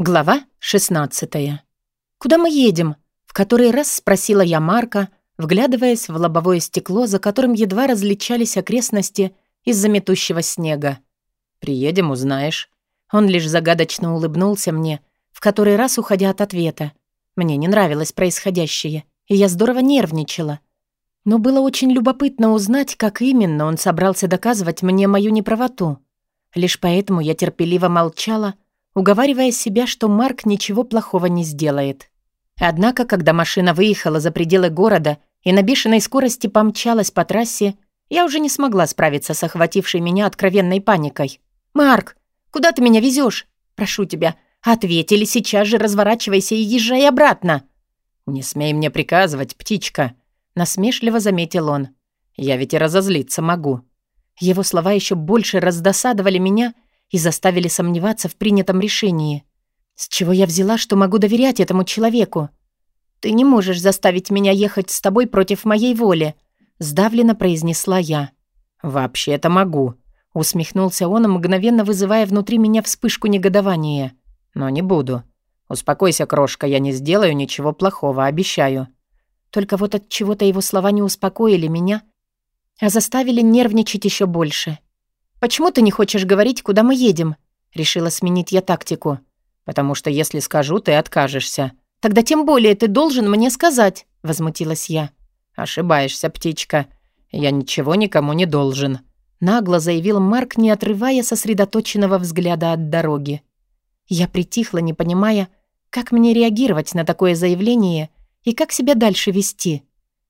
Глава 16. «Куда мы едем?» — в который раз спросила я Марка, вглядываясь в лобовое стекло, за которым едва различались окрестности из-за метущего снега. «Приедем, узнаешь». Он лишь загадочно улыбнулся мне, в который раз уходя от ответа. Мне не нравилось происходящее, и я здорово нервничала. Но было очень любопытно узнать, как именно он собрался доказывать мне мою неправоту. Лишь поэтому я терпеливо молчала, — уговаривая себя, что Марк ничего плохого не сделает. Однако, когда машина выехала за пределы города и на бешеной скорости помчалась по трассе, я уже не смогла справиться с охватившей меня откровенной паникой. «Марк, куда ты меня везешь? Прошу тебя, ответь или сейчас же разворачивайся и езжай обратно!» «Не смей мне приказывать, птичка!» — насмешливо заметил он. «Я ведь и разозлиться могу». Его слова еще больше раздосадовали меня — и заставили сомневаться в принятом решении. С чего я взяла, что могу доверять этому человеку? «Ты не можешь заставить меня ехать с тобой против моей воли», — сдавленно произнесла я. «Вообще-то могу», — усмехнулся он, мгновенно вызывая внутри меня вспышку негодования. «Но не буду. Успокойся, крошка, я не сделаю ничего плохого, обещаю». Только вот от чего-то его слова не успокоили меня, а заставили нервничать еще больше. «Почему ты не хочешь говорить, куда мы едем?» Решила сменить я тактику. «Потому что если скажу, ты откажешься». «Тогда тем более ты должен мне сказать», — возмутилась я. «Ошибаешься, птичка. Я ничего никому не должен», — нагло заявил Марк, не отрывая сосредоточенного взгляда от дороги. Я притихла, не понимая, как мне реагировать на такое заявление и как себя дальше вести.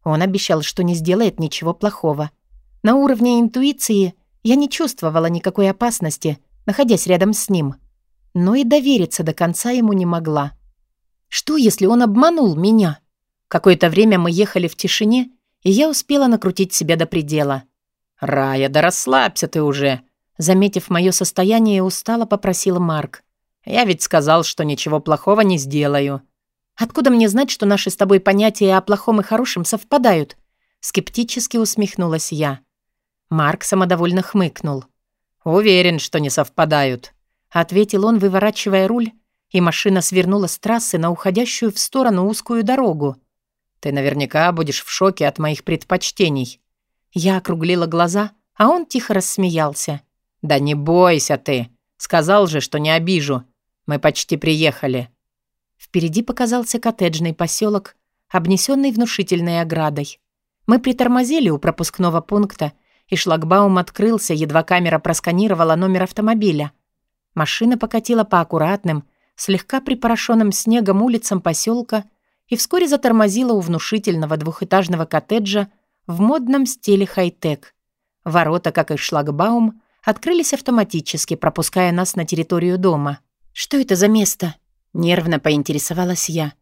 Он обещал, что не сделает ничего плохого. На уровне интуиции я не чувствовала никакой опасности, находясь рядом с ним. Но и довериться до конца ему не могла. Что, если он обманул меня? Какое-то время мы ехали в тишине, и я успела накрутить себя до предела. «Рая, да расслабься ты уже!» Заметив мое состояние, устало попросил Марк. «Я ведь сказал, что ничего плохого не сделаю». «Откуда мне знать, что наши с тобой понятия о плохом и хорошем совпадают?» Скептически усмехнулась я. Марк самодовольно хмыкнул. «Уверен, что не совпадают», — ответил он, выворачивая руль, и машина свернула с трассы на уходящую в сторону узкую дорогу. «Ты наверняка будешь в шоке от моих предпочтений». Я округлила глаза, а он тихо рассмеялся. «Да не бойся ты. Сказал же, что не обижу. Мы почти приехали». Впереди показался коттеджный поселок, обнесенный внушительной оградой. Мы притормозили у пропускного пункта и шлагбаум открылся, едва камера просканировала номер автомобиля. Машина покатила по аккуратным, слегка припорошенным снегом улицам поселка и вскоре затормозила у внушительного двухэтажного коттеджа в модном стиле хай-тек. Ворота, как и шлагбаум, открылись автоматически, пропуская нас на территорию дома. «Что это за место?» — нервно поинтересовалась я.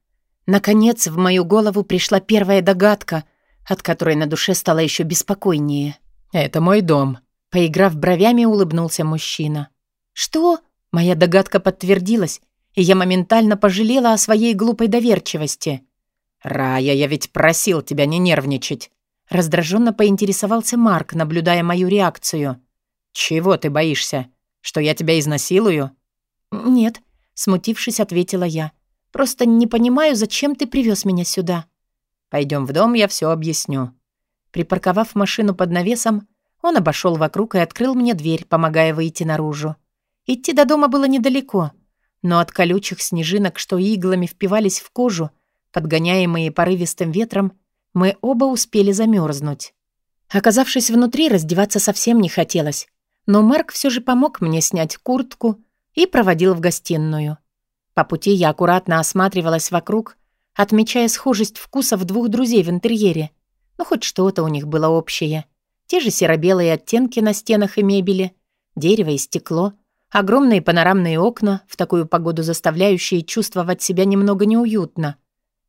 Наконец, в мою голову пришла первая догадка, от которой на душе стало еще беспокойнее. «Это мой дом», — поиграв бровями, улыбнулся мужчина. «Что?» — моя догадка подтвердилась, и я моментально пожалела о своей глупой доверчивости. «Рая, я ведь просил тебя не нервничать», — раздраженно поинтересовался Марк, наблюдая мою реакцию. «Чего ты боишься? Что я тебя изнасилую?» «Нет», — смутившись, ответила я. «Просто не понимаю, зачем ты привез меня сюда». Пойдем в дом, я все объясню». Припарковав машину под навесом, он обошел вокруг и открыл мне дверь, помогая выйти наружу. Идти до дома было недалеко, но от колючих снежинок, что иглами впивались в кожу, подгоняемые порывистым ветром, мы оба успели замерзнуть. Оказавшись внутри, раздеваться совсем не хотелось, но Марк все же помог мне снять куртку и проводил в гостиную. По пути я аккуратно осматривалась вокруг, отмечая схожесть вкусов двух друзей в интерьере. Но хоть что-то у них было общее. Те же серо-белые оттенки на стенах и мебели, дерево и стекло, огромные панорамные окна, в такую погоду заставляющие чувствовать себя немного неуютно.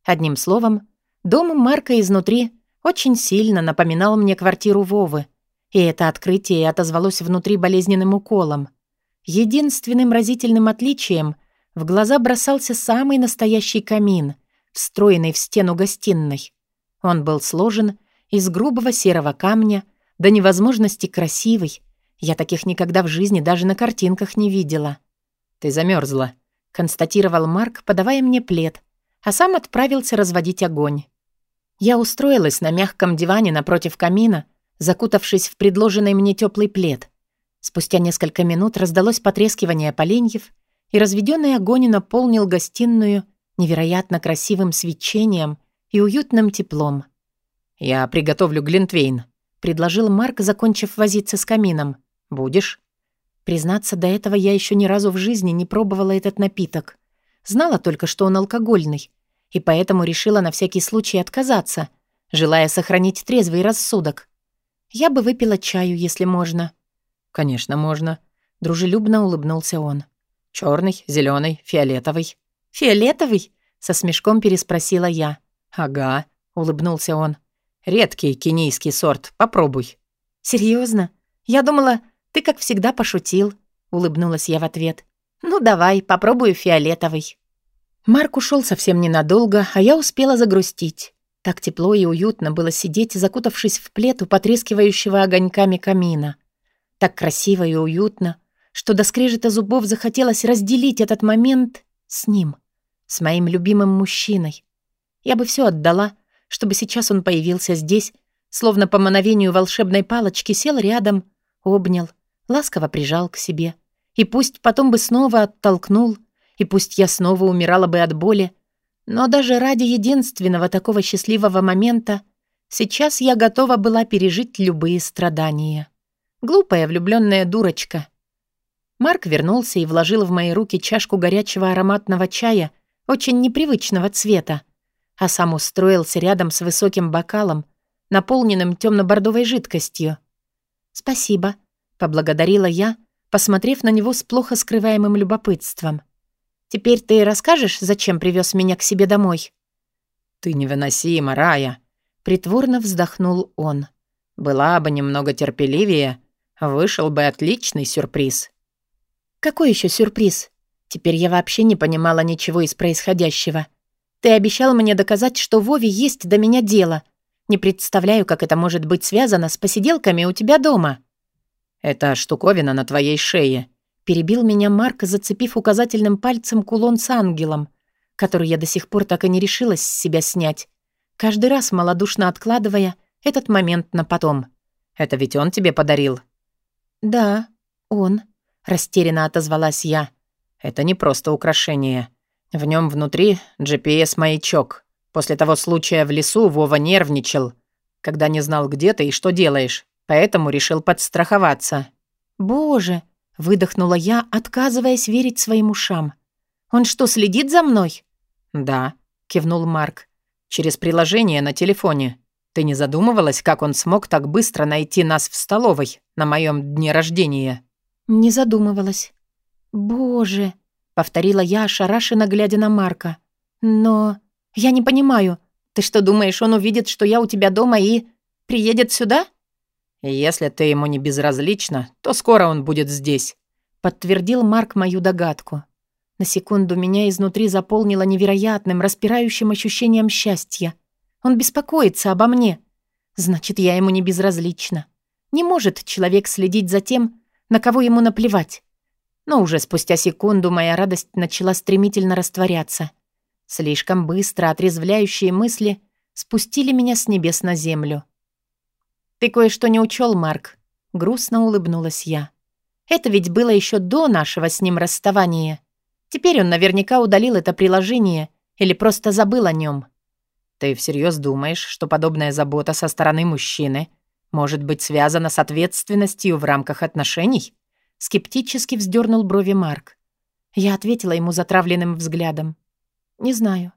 Одним словом, дом Марка изнутри очень сильно напоминал мне квартиру Вовы, и это открытие отозвалось внутри болезненным уколом. Единственным разительным отличием в глаза бросался самый настоящий камин, встроенный в стену гостиной. Он был сложен из грубого серого камня, до невозможности красивый. Я таких никогда в жизни даже на картинках не видела. «Ты замерзла. констатировал Марк, подавая мне плед, а сам отправился разводить огонь. Я устроилась на мягком диване напротив камина, закутавшись в предложенный мне теплый плед. Спустя несколько минут раздалось потрескивание поленьев, и разведенный огонь наполнил гостиную невероятно красивым свечением и уютным теплом. «Я приготовлю глинтвейн», — предложил Марк, закончив возиться с камином. «Будешь?» Признаться, до этого я еще ни разу в жизни не пробовала этот напиток. Знала только, что он алкогольный, и поэтому решила на всякий случай отказаться, желая сохранить трезвый рассудок. Я бы выпила чаю, если можно. «Конечно, можно», — дружелюбно улыбнулся он. Черный, зеленый, фиолетовый». «Фиолетовый?» — со смешком переспросила я. «Ага», — улыбнулся он. «Редкий кенийский сорт. Попробуй». Серьезно? Я думала, ты, как всегда, пошутил», — улыбнулась я в ответ. «Ну, давай, попробую фиолетовый». Марк ушел совсем ненадолго, а я успела загрустить. Так тепло и уютно было сидеть, закутавшись в плед у потрескивающего огоньками камина. Так красиво и уютно, что до скрежета зубов захотелось разделить этот момент с ним, с моим любимым мужчиной. Я бы все отдала, чтобы сейчас он появился здесь, словно по мановению волшебной палочки сел рядом, обнял, ласково прижал к себе. И пусть потом бы снова оттолкнул, и пусть я снова умирала бы от боли, но даже ради единственного такого счастливого момента сейчас я готова была пережить любые страдания. Глупая влюбленная дурочка. Марк вернулся и вложил в мои руки чашку горячего ароматного чая, очень непривычного цвета, а сам устроился рядом с высоким бокалом, наполненным темно-бордовой жидкостью. «Спасибо», Поблагодарила я, посмотрев на него с плохо скрываемым любопытством. «Теперь ты расскажешь, зачем привез меня к себе домой?» «Ты невыносима, Рая!» Притворно вздохнул он. «Была бы немного терпеливее, вышел бы отличный сюрприз». «Какой еще сюрприз? Теперь я вообще не понимала ничего из происходящего. Ты обещал мне доказать, что Вове есть до меня дело. Не представляю, как это может быть связано с посиделками у тебя дома». «Это штуковина на твоей шее», — перебил меня Марк, зацепив указательным пальцем кулон с ангелом, который я до сих пор так и не решилась с себя снять, каждый раз малодушно откладывая этот момент на потом. «Это ведь он тебе подарил?» «Да, он», — растерянно отозвалась я. «Это не просто украшение. В нем внутри GPS-маячок. После того случая в лесу Вова нервничал, когда не знал, где ты и что делаешь поэтому решил подстраховаться». «Боже!» — выдохнула я, отказываясь верить своим ушам. «Он что, следит за мной?» «Да», — кивнул Марк. «Через приложение на телефоне. Ты не задумывалась, как он смог так быстро найти нас в столовой на моем дне рождения?» «Не задумывалась». «Боже!» — повторила я, ошарашенно глядя на Марка. «Но я не понимаю. Ты что, думаешь, он увидит, что я у тебя дома и приедет сюда?» «Если ты ему не безразлична, то скоро он будет здесь», — подтвердил Марк мою догадку. На секунду меня изнутри заполнило невероятным, распирающим ощущением счастья. Он беспокоится обо мне. Значит, я ему не безразлична. Не может человек следить за тем, на кого ему наплевать. Но уже спустя секунду моя радость начала стремительно растворяться. Слишком быстро отрезвляющие мысли спустили меня с небес на землю. «Ты кое-что не учел, Марк», — грустно улыбнулась я. «Это ведь было еще до нашего с ним расставания. Теперь он наверняка удалил это приложение или просто забыл о нем. «Ты всерьез думаешь, что подобная забота со стороны мужчины может быть связана с ответственностью в рамках отношений?» Скептически вздернул брови Марк. Я ответила ему затравленным взглядом. «Не знаю».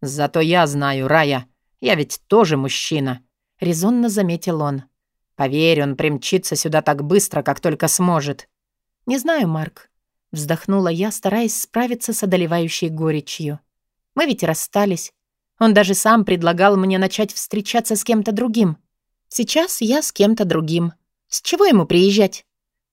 «Зато я знаю, Рая. Я ведь тоже мужчина. — резонно заметил он. «Поверь, он примчится сюда так быстро, как только сможет». «Не знаю, Марк», — вздохнула я, стараясь справиться с одолевающей горечью. «Мы ведь расстались. Он даже сам предлагал мне начать встречаться с кем-то другим. Сейчас я с кем-то другим. С чего ему приезжать?»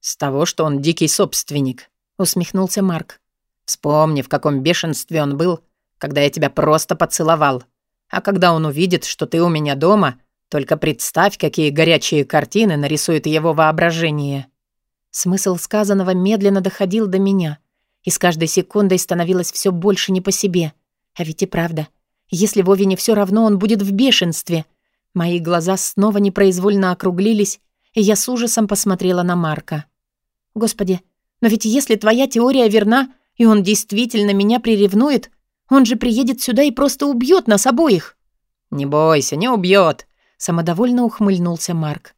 «С того, что он дикий собственник», — усмехнулся Марк. «Вспомни, в каком бешенстве он был, когда я тебя просто поцеловал. А когда он увидит, что ты у меня дома, только представь, какие горячие картины нарисует его воображение. Смысл сказанного медленно доходил до меня, И с каждой секундой становилось все больше не по себе. А ведь и правда. Если Вове не все равно, он будет в бешенстве. Мои глаза снова непроизвольно округлились, и я с ужасом посмотрела на Марка. «Господи, но ведь если твоя теория верна, и он действительно меня приревнует, он же приедет сюда и просто убьет нас обоих». «Не бойся, не убьет», — самодовольно ухмыльнулся Марк.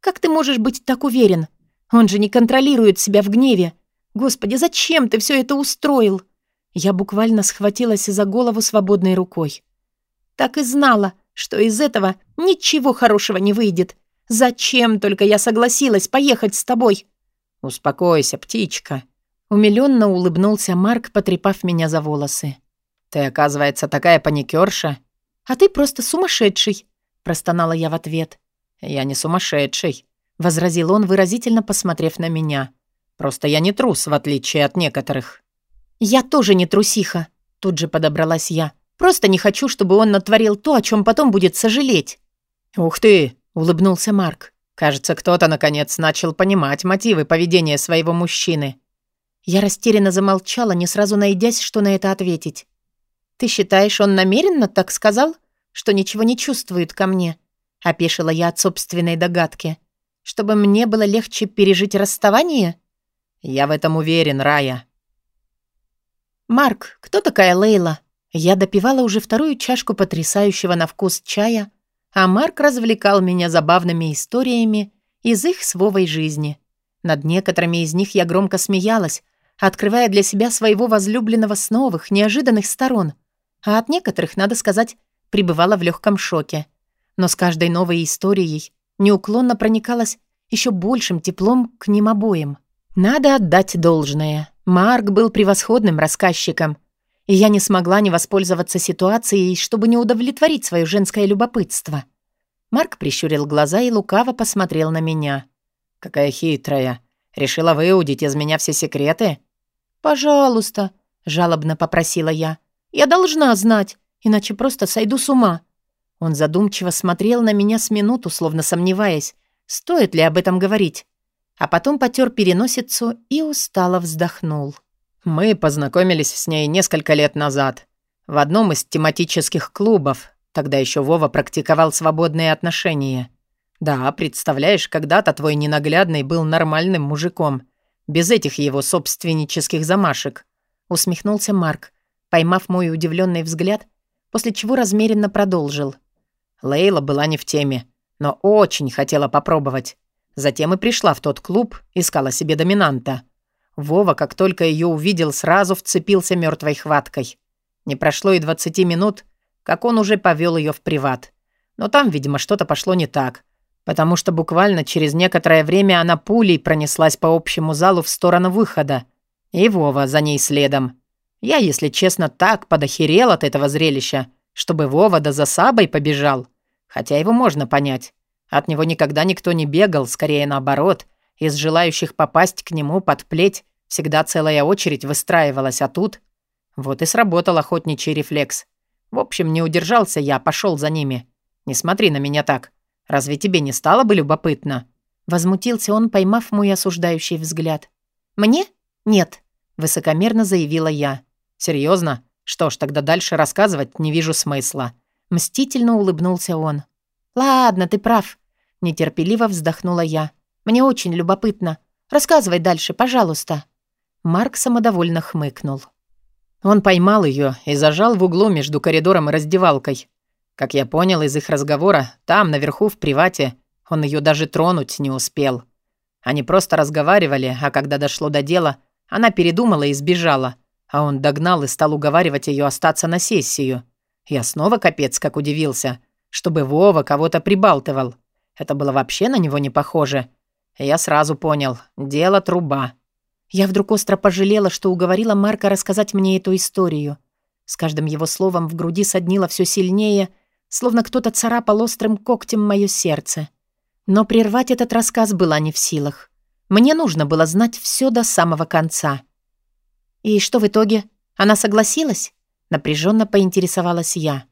«Как ты можешь быть так уверен? Он же не контролирует себя в гневе. Господи, зачем ты все это устроил?» Я буквально схватилась за голову свободной рукой. «Так и знала, что из этого ничего хорошего не выйдет. Зачем только я согласилась поехать с тобой?» «Успокойся, птичка», — умилённо улыбнулся Марк, потрепав меня за волосы. «Ты, оказывается, такая паникерша. «А ты просто сумасшедший», — простонала я в ответ. «Я не сумасшедший», — возразил он, выразительно посмотрев на меня. «Просто я не трус, в отличие от некоторых». «Я тоже не трусиха», — тут же подобралась я. «Просто не хочу, чтобы он натворил то, о чем потом будет сожалеть». «Ух ты!» — улыбнулся Марк. «Кажется, кто-то, наконец, начал понимать мотивы поведения своего мужчины». Я растерянно замолчала, не сразу найдясь, что на это ответить. «Ты считаешь, он намеренно так сказал, что ничего не чувствует ко мне?» — опешила я от собственной догадки. «Чтобы мне было легче пережить расставание?» «Я в этом уверен, Рая». «Марк, кто такая Лейла?» Я допивала уже вторую чашку потрясающего на вкус чая, а Марк развлекал меня забавными историями из их с жизни. Над некоторыми из них я громко смеялась, открывая для себя своего возлюбленного с новых, неожиданных сторон — а от некоторых, надо сказать, пребывала в легком шоке. Но с каждой новой историей неуклонно проникалась еще большим теплом к ним обоим. Надо отдать должное. Марк был превосходным рассказчиком, и я не смогла не воспользоваться ситуацией, чтобы не удовлетворить свое женское любопытство. Марк прищурил глаза и лукаво посмотрел на меня. «Какая хитрая. Решила выудить из меня все секреты?» «Пожалуйста», — жалобно попросила я. Я должна знать, иначе просто сойду с ума». Он задумчиво смотрел на меня с минуту, словно сомневаясь, стоит ли об этом говорить. А потом потер переносицу и устало вздохнул. «Мы познакомились с ней несколько лет назад. В одном из тематических клубов. Тогда еще Вова практиковал свободные отношения. Да, представляешь, когда-то твой ненаглядный был нормальным мужиком. Без этих его собственнических замашек». Усмехнулся Марк, поймав мой удивленный взгляд, после чего размеренно продолжил. Лейла была не в теме, но очень хотела попробовать. Затем и пришла в тот клуб, искала себе доминанта. Вова, как только ее увидел, сразу вцепился мертвой хваткой. Не прошло и 20 минут, как он уже повел ее в приват. Но там, видимо, что-то пошло не так, потому что буквально через некоторое время она пулей пронеслась по общему залу в сторону выхода, и Вова за ней следом. Я, если честно, так подохерел от этого зрелища, чтобы Вова да за Сабой побежал. Хотя его можно понять. От него никогда никто не бегал, скорее наоборот. Из желающих попасть к нему под плеть всегда целая очередь выстраивалась, а тут... Вот и сработал охотничий рефлекс. В общем, не удержался я, пошел за ними. Не смотри на меня так. Разве тебе не стало бы любопытно?» Возмутился он, поймав мой осуждающий взгляд. «Мне? Нет», — высокомерно заявила я. Серьезно? Что ж, тогда дальше рассказывать не вижу смысла. Мстительно улыбнулся он. Ладно, ты прав. Нетерпеливо вздохнула я. Мне очень любопытно. Рассказывай дальше, пожалуйста. Марк самодовольно хмыкнул. Он поймал ее и зажал в углу между коридором и раздевалкой. Как я понял из их разговора, там, наверху, в привате, он ее даже тронуть не успел. Они просто разговаривали, а когда дошло до дела, она передумала и сбежала. А он догнал и стал уговаривать ее остаться на сессию. Я снова капец как удивился, чтобы Вова кого-то прибалтывал. Это было вообще на него не похоже. Я сразу понял, дело труба. Я вдруг остро пожалела, что уговорила Марка рассказать мне эту историю. С каждым его словом в груди соднило все сильнее, словно кто-то царапал острым когтем мое сердце. Но прервать этот рассказ была не в силах. Мне нужно было знать все до самого конца. «И что в итоге? Она согласилась?» Напряженно поинтересовалась я.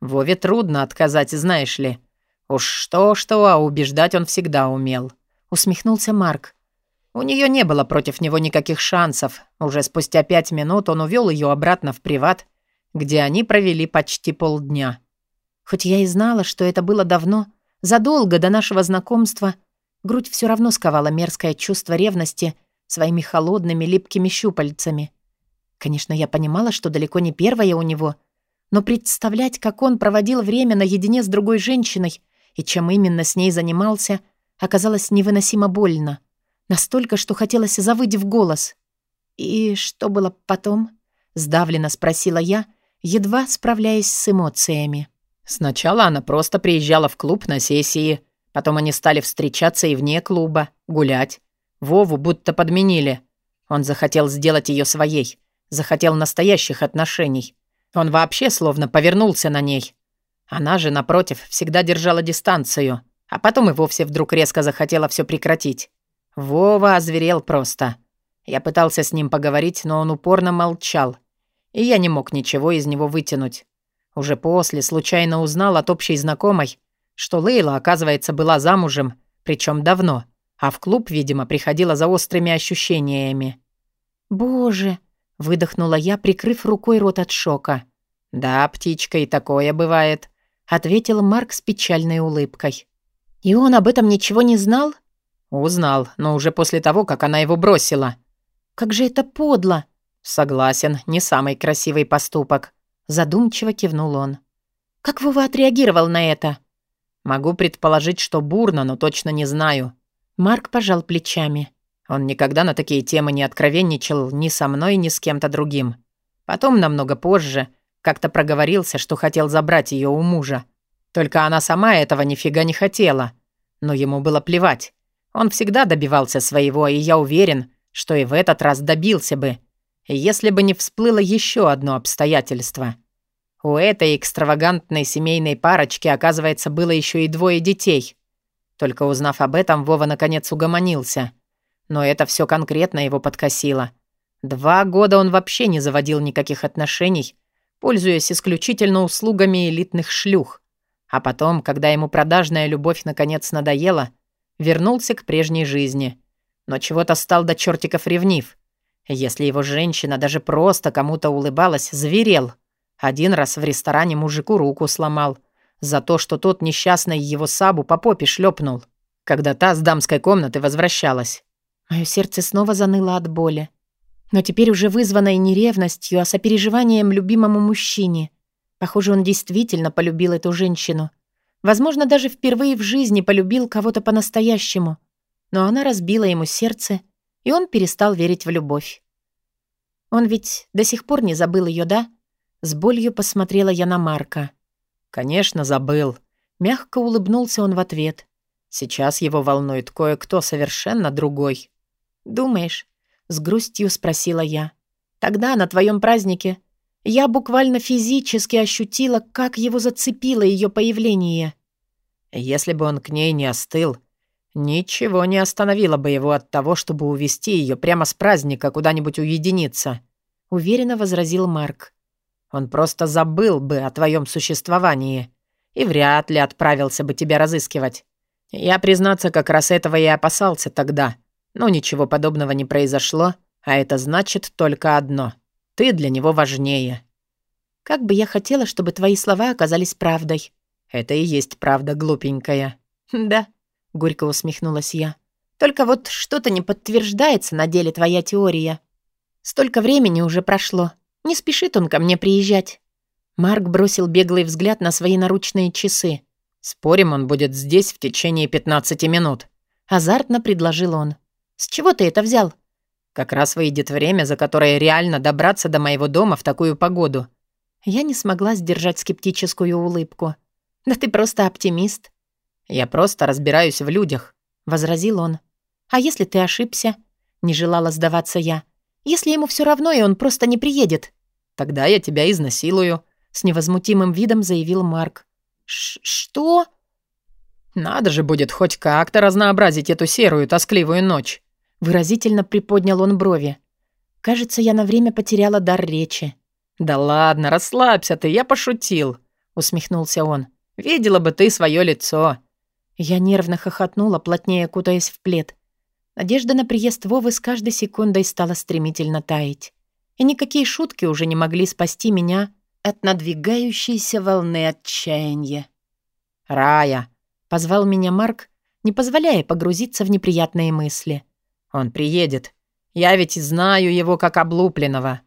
«Вове трудно отказать, знаешь ли. Уж что-что, а убеждать он всегда умел», — усмехнулся Марк. У нее не было против него никаких шансов. Уже спустя пять минут он увел ее обратно в приват, где они провели почти полдня. Хоть я и знала, что это было давно, задолго до нашего знакомства, грудь все равно сковала мерзкое чувство ревности своими холодными липкими щупальцами. Конечно, я понимала, что далеко не первая у него, но представлять, как он проводил время наедине с другой женщиной и чем именно с ней занимался, оказалось невыносимо больно. Настолько, что хотелось завыть в голос. «И что было потом?» — сдавленно спросила я, едва справляясь с эмоциями. Сначала она просто приезжала в клуб на сессии, потом они стали встречаться и вне клуба, гулять. Вову будто подменили. Он захотел сделать ее своей, захотел настоящих отношений. Он вообще словно повернулся на ней. Она же, напротив, всегда держала дистанцию, а потом и вовсе вдруг резко захотела все прекратить. Вова озверел просто. Я пытался с ним поговорить, но он упорно молчал. И я не мог ничего из него вытянуть. Уже после случайно узнал от общей знакомой, что Лейла, оказывается, была замужем, причем давно, а в клуб, видимо, приходила за острыми ощущениями. «Боже!» — выдохнула я, прикрыв рукой рот от шока. «Да, птичка, и такое бывает», — ответил Марк с печальной улыбкой. «И он об этом ничего не знал?» «Узнал, но уже после того, как она его бросила». «Как же это подло!» «Согласен, не самый красивый поступок», — задумчиво кивнул он. «Как Вова отреагировал на это?» «Могу предположить, что бурно, но точно не знаю». Марк пожал плечами. Он никогда на такие темы не откровенничал ни со мной, ни с кем-то другим. Потом, намного позже, как-то проговорился, что хотел забрать ее у мужа. Только она сама этого нифига не хотела. Но ему было плевать. Он всегда добивался своего, и я уверен, что и в этот раз добился бы, если бы не всплыло еще одно обстоятельство. У этой экстравагантной семейной парочки, оказывается, было еще и двое детей. Только узнав об этом, Вова наконец угомонился. Но это все конкретно его подкосило. Два года он вообще не заводил никаких отношений, пользуясь исключительно услугами элитных шлюх. А потом, когда ему продажная любовь наконец надоела, вернулся к прежней жизни. Но чего-то стал до чертиков ревнив. Если его женщина даже просто кому-то улыбалась, зверел. Один раз в ресторане мужику руку сломал. За то, что тот несчастный его сабу по попе шлепнул, когда та с дамской комнаты возвращалась. Мое сердце снова заныло от боли. Но теперь уже вызванной не ревностью, а сопереживанием любимому мужчине. Похоже, он действительно полюбил эту женщину. Возможно, даже впервые в жизни полюбил кого-то по-настоящему. Но она разбила ему сердце, и он перестал верить в любовь. Он ведь до сих пор не забыл ее, да? С болью посмотрела я на Марка. «Конечно, забыл». Мягко улыбнулся он в ответ. Сейчас его волнует кое-кто совершенно другой. «Думаешь?» — с грустью спросила я. «Тогда, на твоем празднике, я буквально физически ощутила, как его зацепило ее появление. Если бы он к ней не остыл, ничего не остановило бы его от того, чтобы увести ее прямо с праздника куда-нибудь уединиться, уверенно возразил Марк. Он просто забыл бы о твоем существовании и вряд ли отправился бы тебя разыскивать. Я, признаться, как раз этого и опасался тогда. Но ничего подобного не произошло, а это значит только одно — ты для него важнее. Как бы я хотела, чтобы твои слова оказались правдой. Это и есть правда, глупенькая. Да, горько усмехнулась я. Только вот что-то не подтверждается на деле твоя теория. Столько времени уже прошло. Не спешит он ко мне приезжать. Марк бросил беглый взгляд на свои наручные часы. «Спорим, он будет здесь в течение 15 минут», — азартно предложил он. «С чего ты это взял?» Как раз выйдет время, за которое реально добраться до моего дома в такую погоду. Я не смогла сдержать скептическую улыбку. «Да ты просто оптимист». «Я просто разбираюсь в людях», — возразил он. «А если ты ошибся?» — не желала сдаваться я. «Если ему все равно, и он просто не приедет?» «Тогда я тебя изнасилую», — с невозмутимым видом заявил Марк. «Что?» «Надо же будет хоть как-то разнообразить эту серую тоскливую ночь». Выразительно приподнял он брови. Кажется, я на время потеряла дар речи. «Да ладно, расслабься ты, я пошутил», — усмехнулся он. «Видела бы ты свое лицо». Я нервно хохотнула, плотнее кутаясь в плед. Надежда на приезд Вовы с каждой секундой стала стремительно таять. И никакие шутки уже не могли спасти меня от надвигающейся волны отчаяния. «Рая!» — позвал меня Марк, не позволяя погрузиться в неприятные мысли. «Он приедет. Я ведь знаю его как облупленного».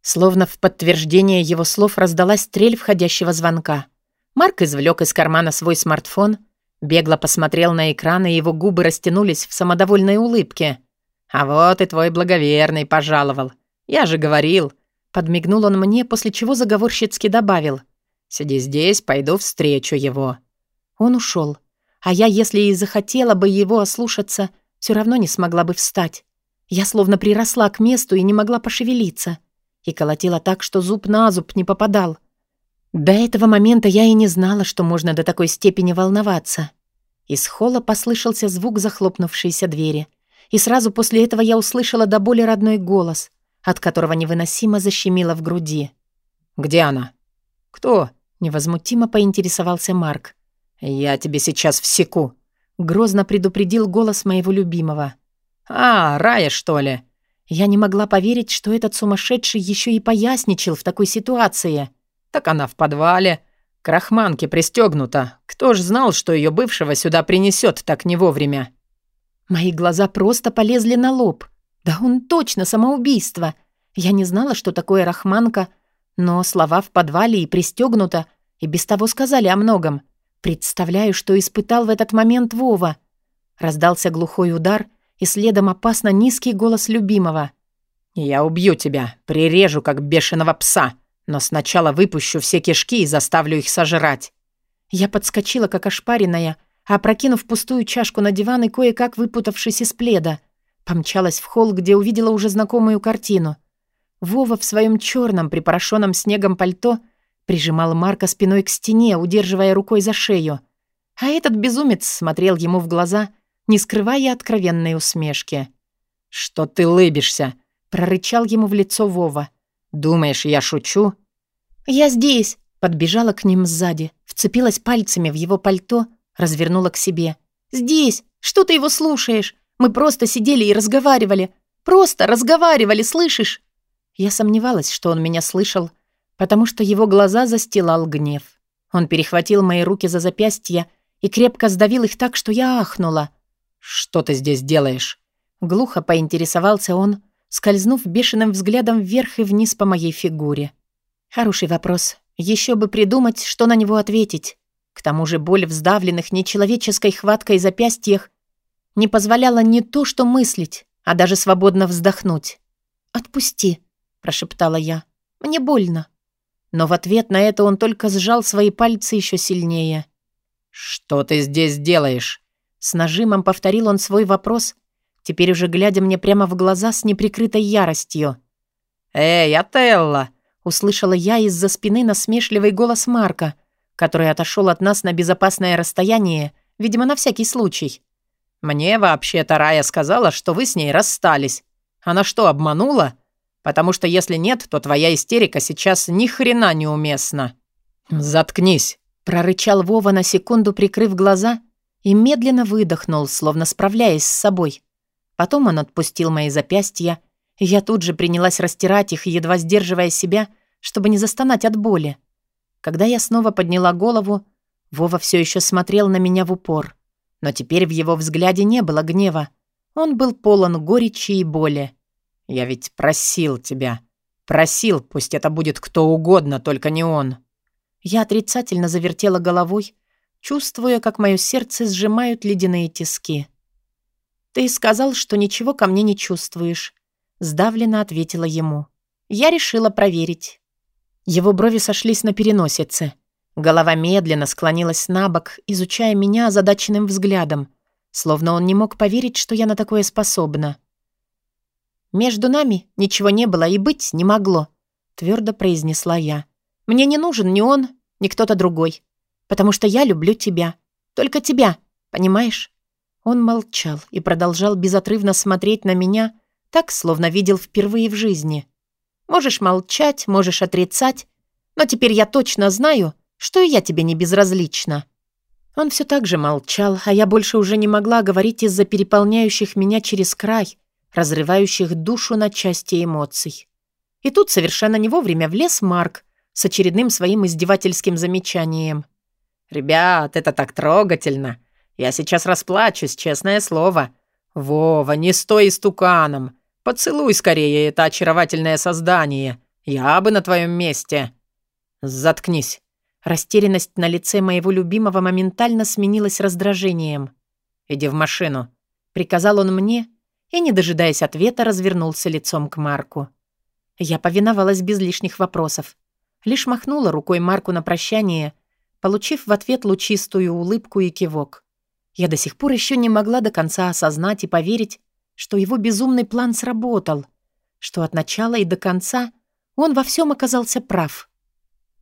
Словно в подтверждение его слов раздалась трель входящего звонка. Марк извлек из кармана свой смартфон, бегло посмотрел на экран, и его губы растянулись в самодовольной улыбке. «А вот и твой благоверный пожаловал. Я же говорил». Подмигнул он мне, после чего заговорщицки добавил. «Сиди здесь, пойду встречу его». Он ушел, а я, если и захотела бы его ослушаться, все равно не смогла бы встать. Я словно приросла к месту и не могла пошевелиться. И колотила так, что зуб на зуб не попадал. До этого момента я и не знала, что можно до такой степени волноваться. Из холла послышался звук захлопнувшейся двери. И сразу после этого я услышала до боли родной голос, от которого невыносимо защемило в груди. «Где она?» «Кто?» — невозмутимо поинтересовался Марк. «Я тебе сейчас всеку», — грозно предупредил голос моего любимого. «А, Рая, что ли?» Я не могла поверить, что этот сумасшедший еще и поясничал в такой ситуации. Так она в подвале. К рахманке пристегнута. Кто ж знал, что ее бывшего сюда принесет так не вовремя? Мои глаза просто полезли на лоб. Да он точно самоубийство. Я не знала, что такое рахманка, но слова в подвале и пристегнута и без того сказали о многом. Представляю, что испытал в этот момент Вова. Раздался глухой удар, и следом опасно низкий голос любимого. «Я убью тебя, прирежу, как бешеного пса!» Но сначала выпущу все кишки и заставлю их сожрать». Я подскочила, как ошпаренная, опрокинув пустую чашку на диван и кое-как выпутавшись из пледа. Помчалась в холл, где увидела уже знакомую картину. Вова в своем черном, припорошенном снегом пальто прижимал Марка спиной к стене, удерживая рукой за шею. А этот безумец смотрел ему в глаза, не скрывая откровенной усмешки. «Что ты лыбишься?» — прорычал ему в лицо Вова. «Думаешь, я шучу?» «Я здесь!» Подбежала к ним сзади, вцепилась пальцами в его пальто, развернула к себе. «Здесь! Что ты его слушаешь? Мы просто сидели и разговаривали. Просто разговаривали, слышишь?» Я сомневалась, что он меня слышал, потому что его глаза застилал гнев. Он перехватил мои руки за запястья и крепко сдавил их так, что я ахнула. «Что ты здесь делаешь?» Глухо поинтересовался он, скользнув бешеным взглядом вверх и вниз по моей фигуре. Хороший вопрос. Еще бы придумать, что на него ответить. К тому же боль в сдавленных нечеловеческой хваткой запястьях не позволяла не то что мыслить, а даже свободно вздохнуть. «Отпусти», — прошептала я. «Мне больно». Но в ответ на это он только сжал свои пальцы еще сильнее. «Что ты здесь делаешь?» С нажимом повторил он свой вопрос, теперь уже глядя мне прямо в глаза с неприкрытой яростью. «Эй, Отелло!» — услышала я из-за спины насмешливый голос Марка, который отошел от нас на безопасное расстояние, видимо, на всякий случай. «Мне вообще-то Рая сказала, что вы с ней расстались. Она что, обманула? Потому что если нет, то твоя истерика сейчас ни хрена неуместна». «Заткнись!» — прорычал Вова на секунду, прикрыв глаза, и медленно выдохнул, словно справляясь с собой. Потом он отпустил мои запястья, и я тут же принялась растирать их, едва сдерживая себя, чтобы не застонать от боли. Когда я снова подняла голову, Вова все еще смотрел на меня в упор. Но теперь в его взгляде не было гнева. Он был полон горечи и боли. «Я ведь просил тебя. Просил, пусть это будет кто угодно, только не он». Я отрицательно завертела головой, чувствуя, как мое сердце сжимают ледяные тиски. «Ты сказал, что ничего ко мне не чувствуешь», — сдавленно ответила ему. «Я решила проверить». Его брови сошлись на переносице. Голова медленно склонилась на бок, изучая меня озадаченным взглядом, словно он не мог поверить, что я на такое способна. «Между нами ничего не было и быть не могло», — твердо произнесла я. «Мне не нужен ни он, ни кто-то другой, потому что я люблю тебя. Только тебя, понимаешь? Он молчал и продолжал безотрывно смотреть на меня, так, словно видел впервые в жизни. Можешь молчать, можешь отрицать, но теперь я точно знаю, что и я тебе не безразлична. Он все так же молчал, а я больше уже не могла говорить из-за переполняющих меня через край, разрывающих душу на части эмоций. И тут совершенно не вовремя влез Марк с очередным своим издевательским замечанием. «Ребят, это так трогательно! Я сейчас расплачусь, честное слово. Вова, не стой истуканом! Поцелуй скорее это очаровательное создание. Я бы на твоем месте...» «Заткнись!» Растерянность на лице моего любимого моментально сменилась раздражением. «Иди в машину», — приказал он мне, и, не дожидаясь ответа, развернулся лицом к Марку. Я повиновалась без лишних вопросов. Лишь махнула рукой Марку на прощание, получив в ответ лучистую улыбку и кивок. Я до сих пор еще не могла до конца осознать и поверить, что его безумный план сработал, что от начала и до конца он во всем оказался прав.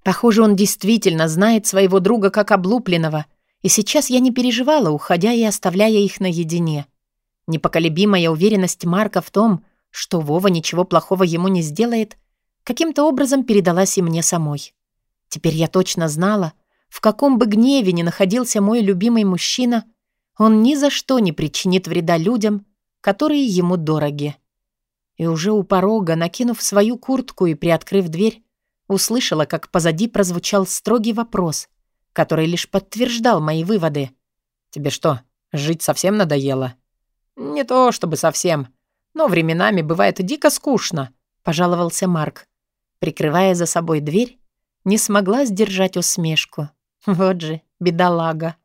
Похоже, он действительно знает своего друга как облупленного, и сейчас я не переживала, уходя и оставляя их наедине. Непоколебимая уверенность Марка в том, что Вова ничего плохого ему не сделает, каким-то образом передалась и мне самой. Теперь я точно знала, в каком бы гневе ни находился мой любимый мужчина, он ни за что не причинит вреда людям, которые ему дороги. И уже у порога, накинув свою куртку и приоткрыв дверь, услышала, как позади прозвучал строгий вопрос, который лишь подтверждал мои выводы. «Тебе что, жить совсем надоело?» «Не то чтобы совсем, но временами бывает дико скучно», — пожаловался Марк. Прикрывая за собой дверь, не смогла сдержать усмешку. Вот же, бедолага.